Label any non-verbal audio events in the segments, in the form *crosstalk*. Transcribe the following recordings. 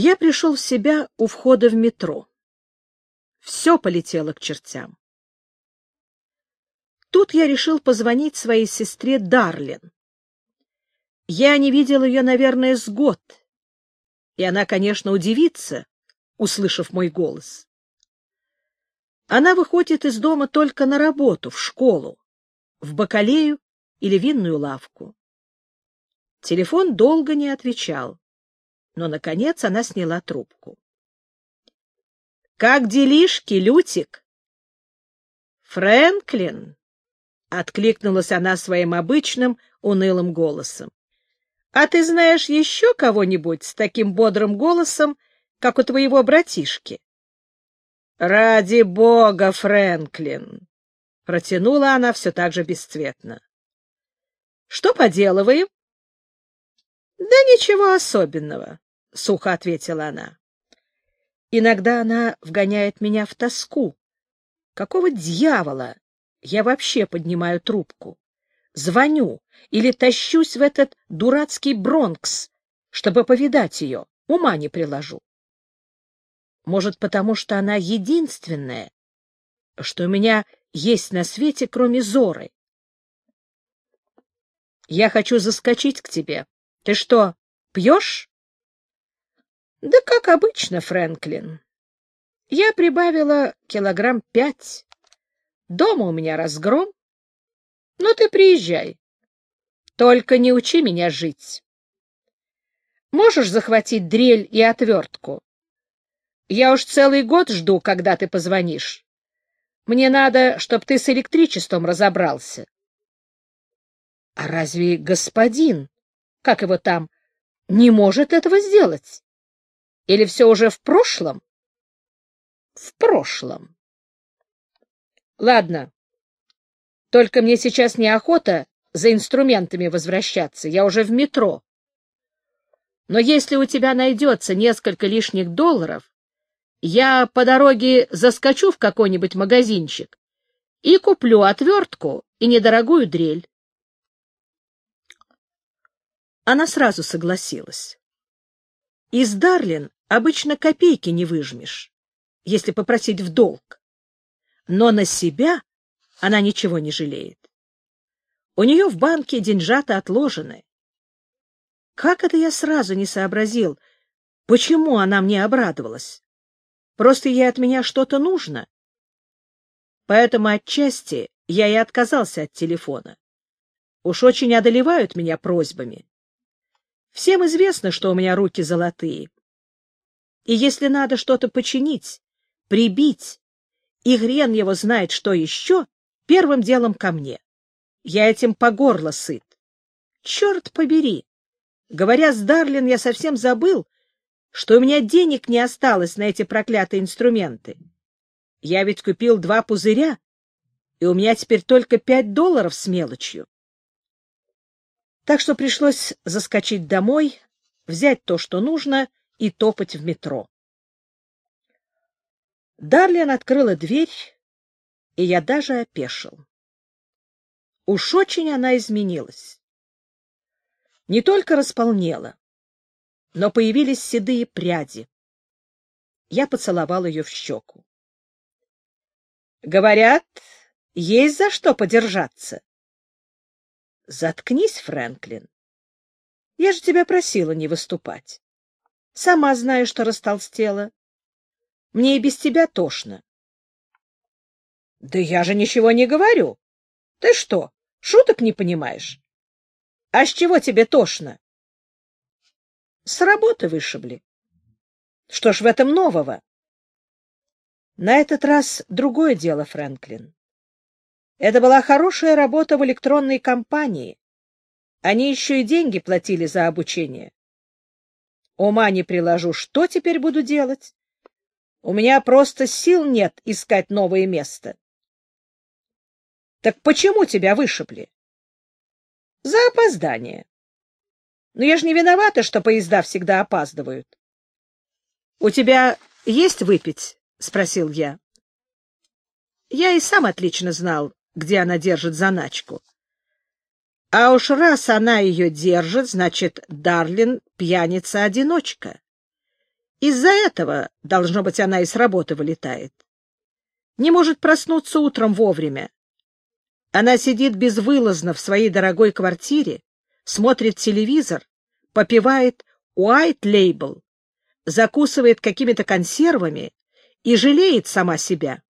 Я пришел в себя у входа в метро. Все полетело к чертям. Тут я решил позвонить своей сестре Дарлин. Я не видел ее, наверное, с год, и она, конечно, удивится, услышав мой голос. Она выходит из дома только на работу, в школу, в бакалею или винную лавку. Телефон долго не отвечал но, наконец, она сняла трубку. — Как делишки, Лютик? — Фрэнклин, — откликнулась она своим обычным унылым голосом. — А ты знаешь еще кого-нибудь с таким бодрым голосом, как у твоего братишки? — Ради бога, Фрэнклин! — протянула она все так же бесцветно. — Что поделываем? — Да ничего особенного. — сухо ответила она. Иногда она вгоняет меня в тоску. Какого дьявола я вообще поднимаю трубку? Звоню или тащусь в этот дурацкий Бронкс, чтобы повидать ее, ума не приложу. Может, потому что она единственная, что у меня есть на свете, кроме Зоры. Я хочу заскочить к тебе. Ты что, пьешь? Да как обычно, Фрэнклин. Я прибавила килограмм пять. Дома у меня разгром. Но ты приезжай. Только не учи меня жить. Можешь захватить дрель и отвертку? Я уж целый год жду, когда ты позвонишь. Мне надо, чтобы ты с электричеством разобрался. А разве господин, как его там, не может этого сделать? Или все уже в прошлом? В прошлом. Ладно. Только мне сейчас неохота за инструментами возвращаться. Я уже в метро. Но если у тебя найдется несколько лишних долларов, я по дороге заскочу в какой-нибудь магазинчик и куплю отвертку и недорогую дрель. Она сразу согласилась. Из Дарлин обычно копейки не выжмешь, если попросить в долг. Но на себя она ничего не жалеет. У нее в банке деньжата отложены. Как это я сразу не сообразил, почему она мне обрадовалась? Просто ей от меня что-то нужно. Поэтому отчасти я и отказался от телефона. Уж очень одолевают меня просьбами. Всем известно, что у меня руки золотые. И если надо что-то починить, прибить, и хрен его знает, что еще, первым делом ко мне. Я этим по горло сыт. Черт побери! Говоря с Дарлин, я совсем забыл, что у меня денег не осталось на эти проклятые инструменты. Я ведь купил два пузыря, и у меня теперь только пять долларов с мелочью. Так что пришлось заскочить домой, взять то, что нужно, и топать в метро. Дарлин открыла дверь, и я даже опешил. Уж очень она изменилась. Не только располнела, но появились седые пряди. Я поцеловал ее в щеку. — Говорят, есть за что подержаться. — Заткнись, Фрэнклин. Я же тебя просила не выступать. Сама знаю, что растолстела. Мне и без тебя тошно. — Да я же ничего не говорю. Ты что, шуток не понимаешь? А с чего тебе тошно? — С работы вышибли. Что ж в этом нового? На этот раз другое дело, Фрэнклин. Это была хорошая работа в электронной компании. Они еще и деньги платили за обучение. Ума не приложу, что теперь буду делать? У меня просто сил нет искать новое место. Так почему тебя вышибли? За опоздание. Но я же не виновата, что поезда всегда опаздывают. У тебя есть выпить? спросил я. Я и сам отлично знал, где она держит заначку. А уж раз она ее держит, значит, Дарлин пьяница-одиночка. Из-за этого, должно быть, она и с работы вылетает. Не может проснуться утром вовремя. Она сидит безвылазно в своей дорогой квартире, смотрит телевизор, попивает White Label, закусывает какими-то консервами и жалеет сама себя.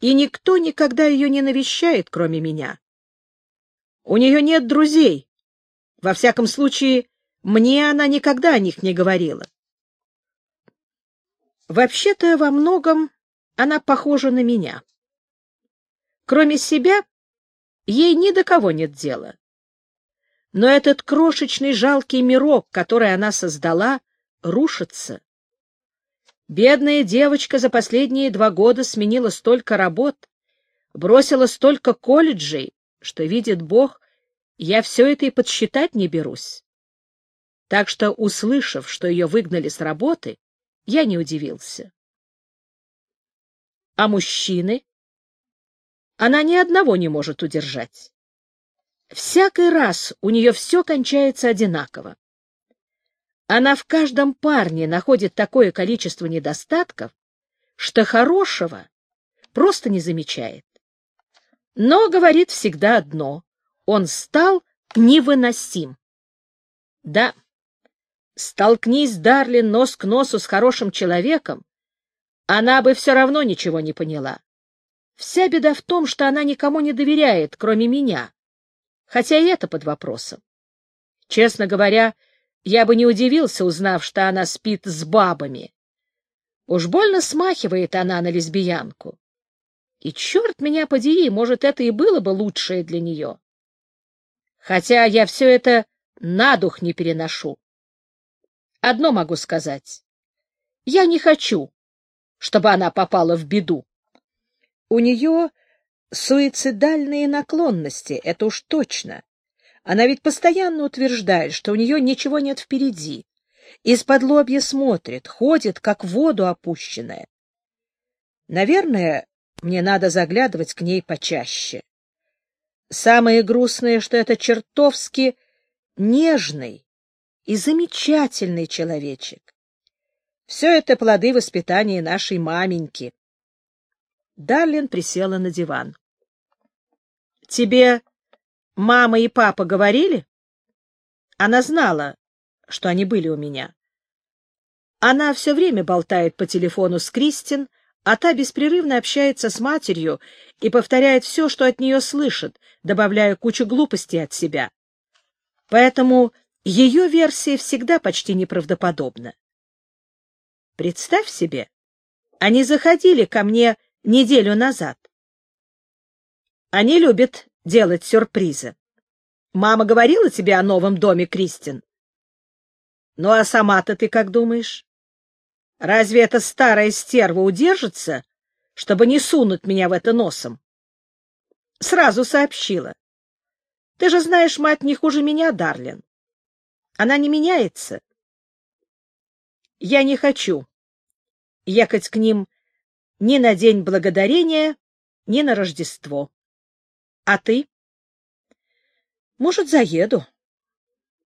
И никто никогда ее не навещает, кроме меня. У нее нет друзей. Во всяком случае, мне она никогда о них не говорила. Вообще-то во многом она похожа на меня. Кроме себя, ей ни до кого нет дела. Но этот крошечный жалкий мирок, который она создала, рушится. Бедная девочка за последние два года сменила столько работ, бросила столько колледжей, что, видит Бог, я все это и подсчитать не берусь. Так что, услышав, что ее выгнали с работы, я не удивился. А мужчины? Она ни одного не может удержать. Всякий раз у нее все кончается одинаково. Она в каждом парне находит такое количество недостатков, что хорошего просто не замечает. Но говорит всегда одно — он стал невыносим. Да, столкнись, Дарлин, нос к носу с хорошим человеком, она бы все равно ничего не поняла. Вся беда в том, что она никому не доверяет, кроме меня, хотя и это под вопросом. Честно говоря, я бы не удивился, узнав, что она спит с бабами. Уж больно смахивает она на лесбиянку. И черт меня подери, может, это и было бы лучшее для нее. Хотя я все это на дух не переношу. Одно могу сказать. Я не хочу, чтобы она попала в беду. У нее суицидальные наклонности, это уж точно. Она ведь постоянно утверждает, что у нее ничего нет впереди. Из-под лобья смотрит, ходит, как в воду опущенная. Наверное, мне надо заглядывать к ней почаще. Самое грустное, что это чертовски нежный и замечательный человечек. Все это плоды воспитания нашей маменьки. Дарлин присела на диван. — Тебе Мама и папа говорили? Она знала, что они были у меня. Она все время болтает по телефону с Кристин, а та беспрерывно общается с матерью и повторяет все, что от нее слышит, добавляя кучу глупостей от себя. Поэтому ее версия всегда почти неправдоподобна. Представь себе, они заходили ко мне неделю назад. Они любят делать сюрпризы. Мама говорила тебе о новом доме, Кристин? Ну, а сама-то ты как думаешь? Разве эта старая стерва удержится, чтобы не сунуть меня в это носом? Сразу сообщила. Ты же знаешь, мать не хуже меня, Дарлин. Она не меняется. Я не хочу ехать к ним ни на День Благодарения, ни на Рождество. А ты? Может, заеду.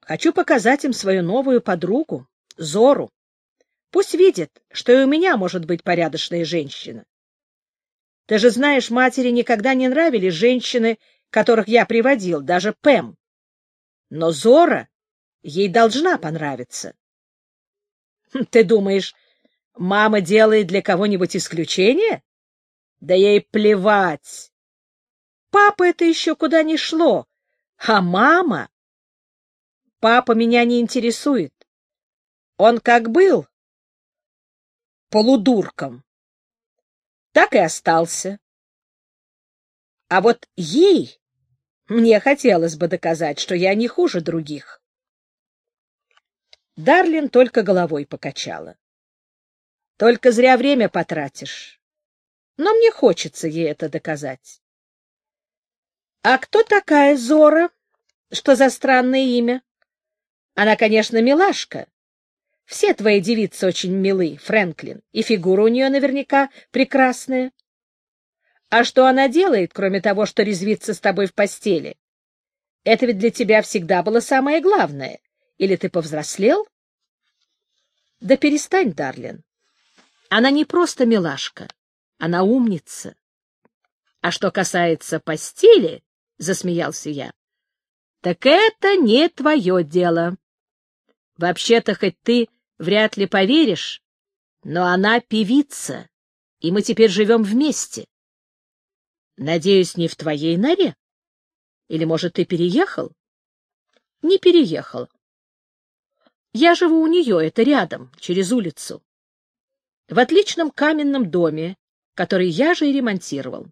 Хочу показать им свою новую подругу, Зору. Пусть видят, что и у меня может быть порядочная женщина. Ты же знаешь, матери никогда не нравились женщины, которых я приводил, даже Пэм. Но Зора ей должна понравиться. Ты думаешь, мама делает для кого-нибудь исключение? Да ей плевать. Папа это еще куда ни шло. А мама? Папа меня не интересует. Он как был полудурком, так и остался. А вот ей мне хотелось бы доказать, что я не хуже других. Дарлин только головой покачала. Только зря время потратишь. Но мне хочется ей это доказать. А кто такая Зора? Что за странное имя? Она, конечно, милашка. Все твои девицы очень милы, Фрэнклин, и фигура у нее наверняка прекрасная. А что она делает, кроме того, что резвится с тобой в постели? Это ведь для тебя всегда было самое главное. Или ты повзрослел? Да перестань, Дарлин. Она не просто милашка, она умница. А что касается постели, — засмеялся я, — так это не твое дело. Вообще-то, хоть ты вряд ли поверишь, но она певица, и мы теперь живем вместе. Надеюсь, не в твоей норе? Или, может, ты переехал? Не переехал. Я живу у нее, это рядом, через улицу. В отличном каменном доме, который я же и ремонтировал.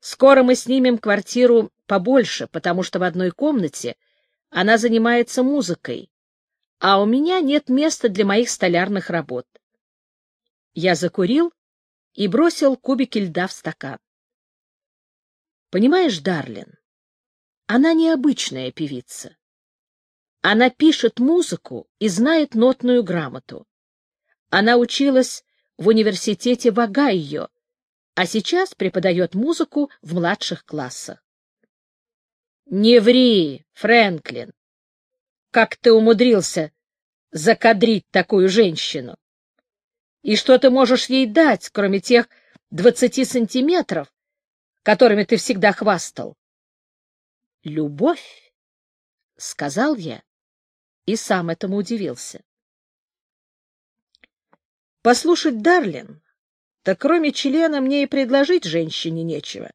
Скоро мы снимем квартиру побольше, потому что в одной комнате она занимается музыкой, а у меня нет места для моих столярных работ. Я закурил и бросил кубики льда в стакан. Понимаешь, Дарлин, она необычная певица. Она пишет музыку и знает нотную грамоту. Она училась в университете в а сейчас преподает музыку в младших классах. Не ври, Фрэнклин. Как ты умудрился закадрить такую женщину? И что ты можешь ей дать, кроме тех двадцати сантиметров, которыми ты всегда хвастал? Любовь, — сказал я, и сам этому удивился. Послушать, Дарлин, так кроме члена мне и предложить женщине нечего.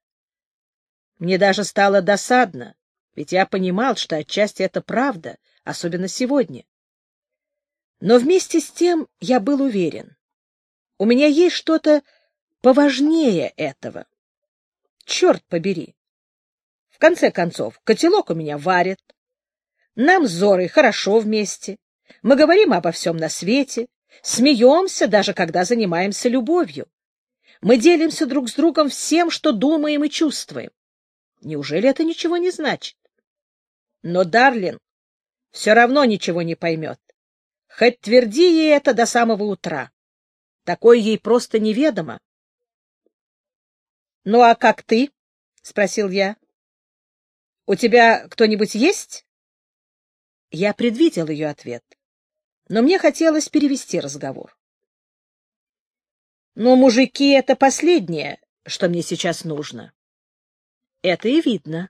Мне даже стало досадно, ведь я понимал, что отчасти это правда, особенно сегодня. Но вместе с тем я был уверен. У меня есть что-то поважнее этого. Черт побери! В конце концов, котелок у меня варит. Нам с Зорой хорошо вместе. Мы говорим обо всем на свете, смеемся, даже когда занимаемся любовью. Мы делимся друг с другом всем, что думаем и чувствуем. Неужели это ничего не значит? Но Дарлин все равно ничего не поймет. Хоть тверди ей это до самого утра. Такое ей просто неведомо. — Ну а как ты? — спросил я. — У тебя кто-нибудь есть? Я предвидел ее ответ, но мне хотелось перевести разговор. Но мужики — это последнее, что мне сейчас нужно. Это и видно.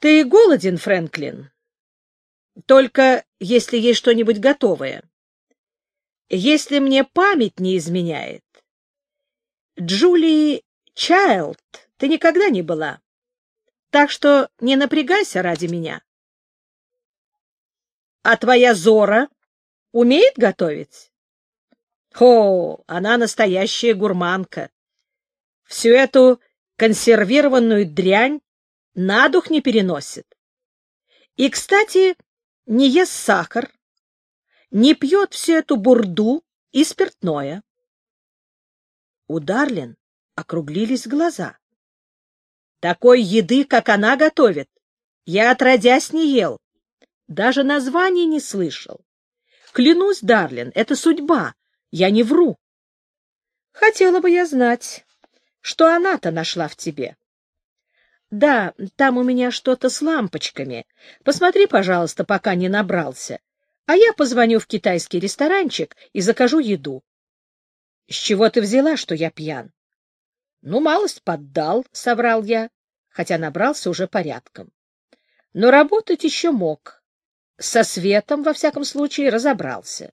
Ты голоден, Фрэнклин? Только если есть что-нибудь готовое. Если мне память не изменяет. Джулии Чайлд ты никогда не была. Так что не напрягайся ради меня. А твоя Зора умеет готовить? О, она настоящая гурманка. Всю эту консервированную дрянь на дух не переносит. И, кстати, не ест сахар, не пьет всю эту бурду и спиртное. У Дарлин округлились глаза. Такой еды, как она готовит, я отродясь не ел. Даже названия не слышал. Клянусь, Дарлин, это судьба, я не вру. Хотела бы я знать, что она-то нашла в тебе. Да, там у меня что-то с лампочками. Посмотри, пожалуйста, пока не набрался. А я позвоню в китайский ресторанчик и закажу еду. С чего ты взяла, что я пьян? Ну, малость поддал, — соврал я, хотя набрался уже порядком. Но работать еще мог. Со светом, во всяком случае, разобрался.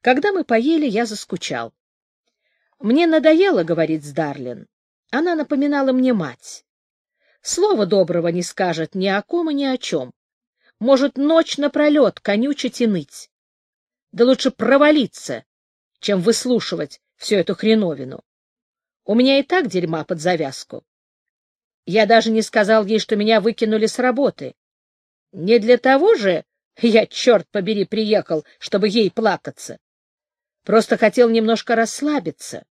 Когда мы поели, я заскучал. Мне надоело говорить с Дарлин. Она напоминала мне мать. Слова доброго не скажет ни о ком и ни о чем. Может, ночь напролет конючить и ныть. Да лучше провалиться, чем выслушивать всю эту хреновину. У меня и так дерьма под завязку. Я даже не сказал ей, что меня выкинули с работы. Не для того же я, черт побери, приехал, чтобы ей плакаться. Просто хотел немножко расслабиться,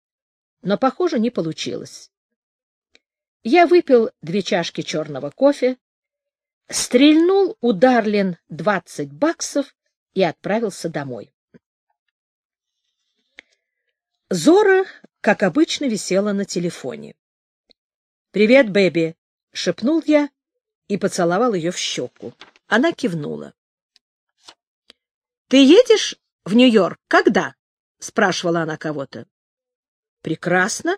но, похоже, не получилось. Я выпил две чашки черного кофе, стрельнул у Дарлин двадцать баксов и отправился домой. Зора, как обычно, висела на телефоне. «Привет, Бэби!» — шепнул я и поцеловал ее в щеку. Она кивнула. Ты едешь в Нью-Йорк? Когда? — спрашивала она кого-то. — Прекрасно.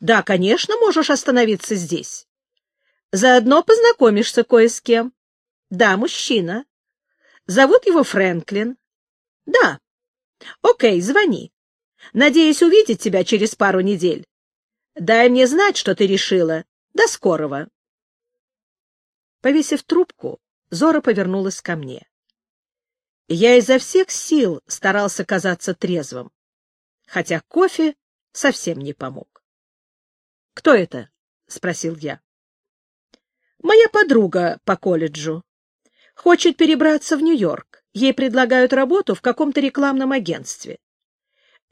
Да, конечно, можешь остановиться здесь. Заодно познакомишься кое с кем. Да, мужчина. Зовут его Фрэнклин. Да. Окей, звони. Надеюсь увидеть тебя через пару недель. Дай мне знать, что ты решила. До скорого. Повесив трубку, Зора повернулась ко мне. Я изо всех сил старался казаться трезвым, хотя кофе совсем не помог. — Кто это? — спросил я. — Моя подруга по колледжу. Хочет перебраться в Нью-Йорк. Ей предлагают работу в каком-то рекламном агентстве.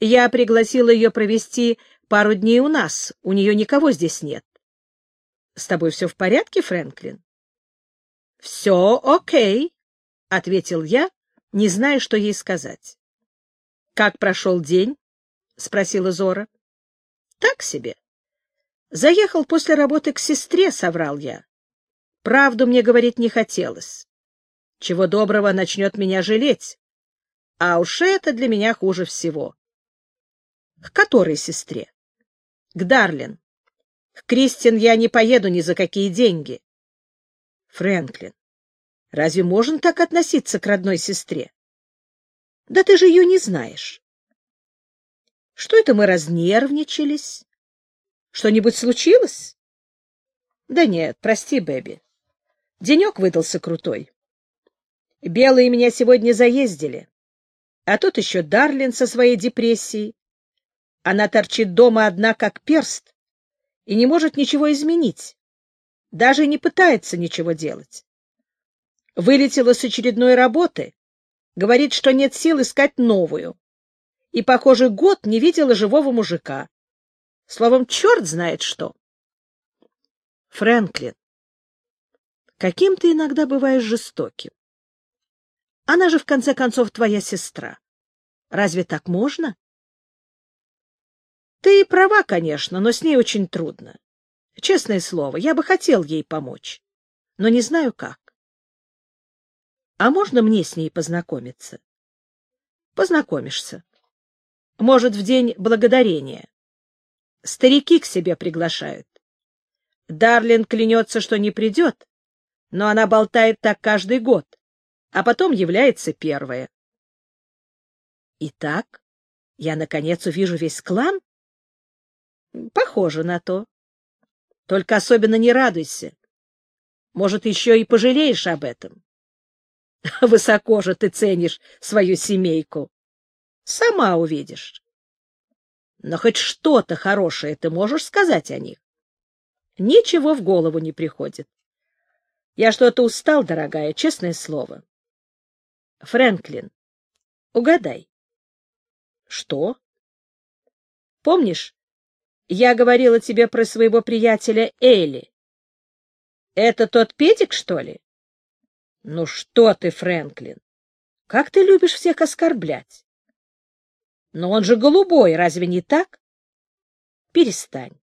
Я пригласила ее провести пару дней у нас. У нее никого здесь нет. — С тобой все в порядке, Фрэнклин? — Все окей, — ответил я, не зная, что ей сказать. — Как прошел день? — спросила Зора. — Так себе. Заехал после работы к сестре, — соврал я. Правду мне говорить не хотелось. Чего доброго начнет меня жалеть. А уж это для меня хуже всего. — К которой сестре? — К Дарлин. К Кристин я не поеду ни за какие деньги. Фрэнклин, разве можно так относиться к родной сестре? Да ты же ее не знаешь. Что это мы разнервничались? Что-нибудь случилось? Да нет, прости, Бэби. Денек выдался крутой. Белые меня сегодня заездили. А тут еще Дарлин со своей депрессией. Она торчит дома одна, как перст, и не может ничего изменить даже не пытается ничего делать. Вылетела с очередной работы, говорит, что нет сил искать новую. И, похоже, год не видела живого мужика. Словом, черт знает что. Фрэнклин, каким ты иногда бываешь жестоким. Она же, в конце концов, твоя сестра. Разве так можно? Ты права, конечно, но с ней очень трудно. Честное слово, я бы хотел ей помочь, но не знаю как. А можно мне с ней познакомиться? Познакомишься. Может, в день благодарения. Старики к себе приглашают. Дарлин клянется, что не придет, но она болтает так каждый год, а потом является первая. Итак, я, наконец, увижу весь клан? Похоже на то. Только особенно не радуйся. Может, еще и пожалеешь об этом. *laughs* Высоко же ты ценишь свою семейку. Сама увидишь. Но хоть что-то хорошее ты можешь сказать о них? Ничего в голову не приходит. Я что-то устал, дорогая, честное слово. Фрэнклин, угадай. Что? Помнишь, я говорила тебе про своего приятеля Элли. Это тот Петик, что ли? Ну что ты, Фрэнклин, как ты любишь всех оскорблять? Но он же голубой, разве не так? Перестань.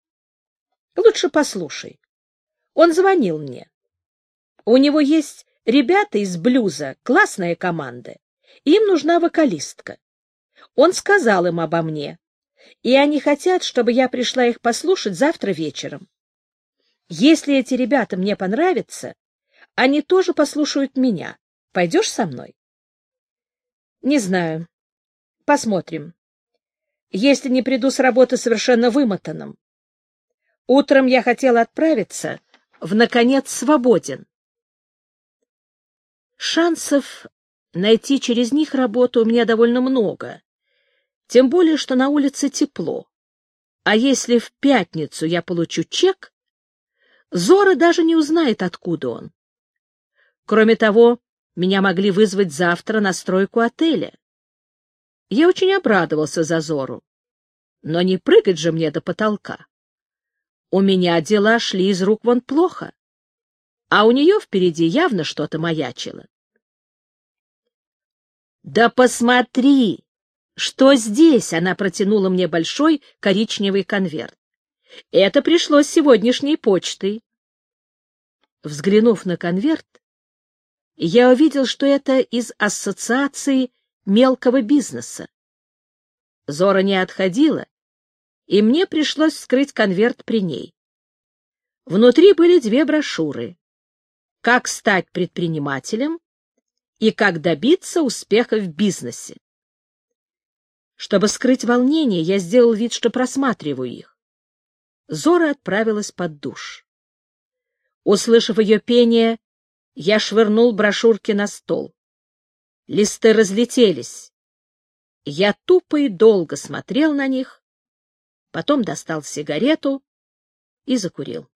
Лучше послушай. Он звонил мне. У него есть ребята из блюза, классная команда. Им нужна вокалистка. Он сказал им обо мне и они хотят, чтобы я пришла их послушать завтра вечером. Если эти ребята мне понравятся, они тоже послушают меня. Пойдешь со мной? Не знаю. Посмотрим. Если не приду с работы совершенно вымотанным. Утром я хотела отправиться в «Наконец свободен». Шансов найти через них работу у меня довольно много, тем более, что на улице тепло. А если в пятницу я получу чек, Зора даже не узнает, откуда он. Кроме того, меня могли вызвать завтра на стройку отеля. Я очень обрадовался за Зору. Но не прыгать же мне до потолка. У меня дела шли из рук вон плохо, а у нее впереди явно что-то маячило. — Да посмотри! Что здесь? Она протянула мне большой коричневый конверт. Это пришло с сегодняшней почтой. Взглянув на конверт, я увидел, что это из ассоциации мелкого бизнеса. Зора не отходила, и мне пришлось вскрыть конверт при ней. Внутри были две брошюры «Как стать предпринимателем» и «Как добиться успеха в бизнесе». Чтобы скрыть волнение, я сделал вид, что просматриваю их. Зора отправилась под душ. Услышав ее пение, я швырнул брошюрки на стол. Листы разлетелись. Я тупо и долго смотрел на них, потом достал сигарету и закурил.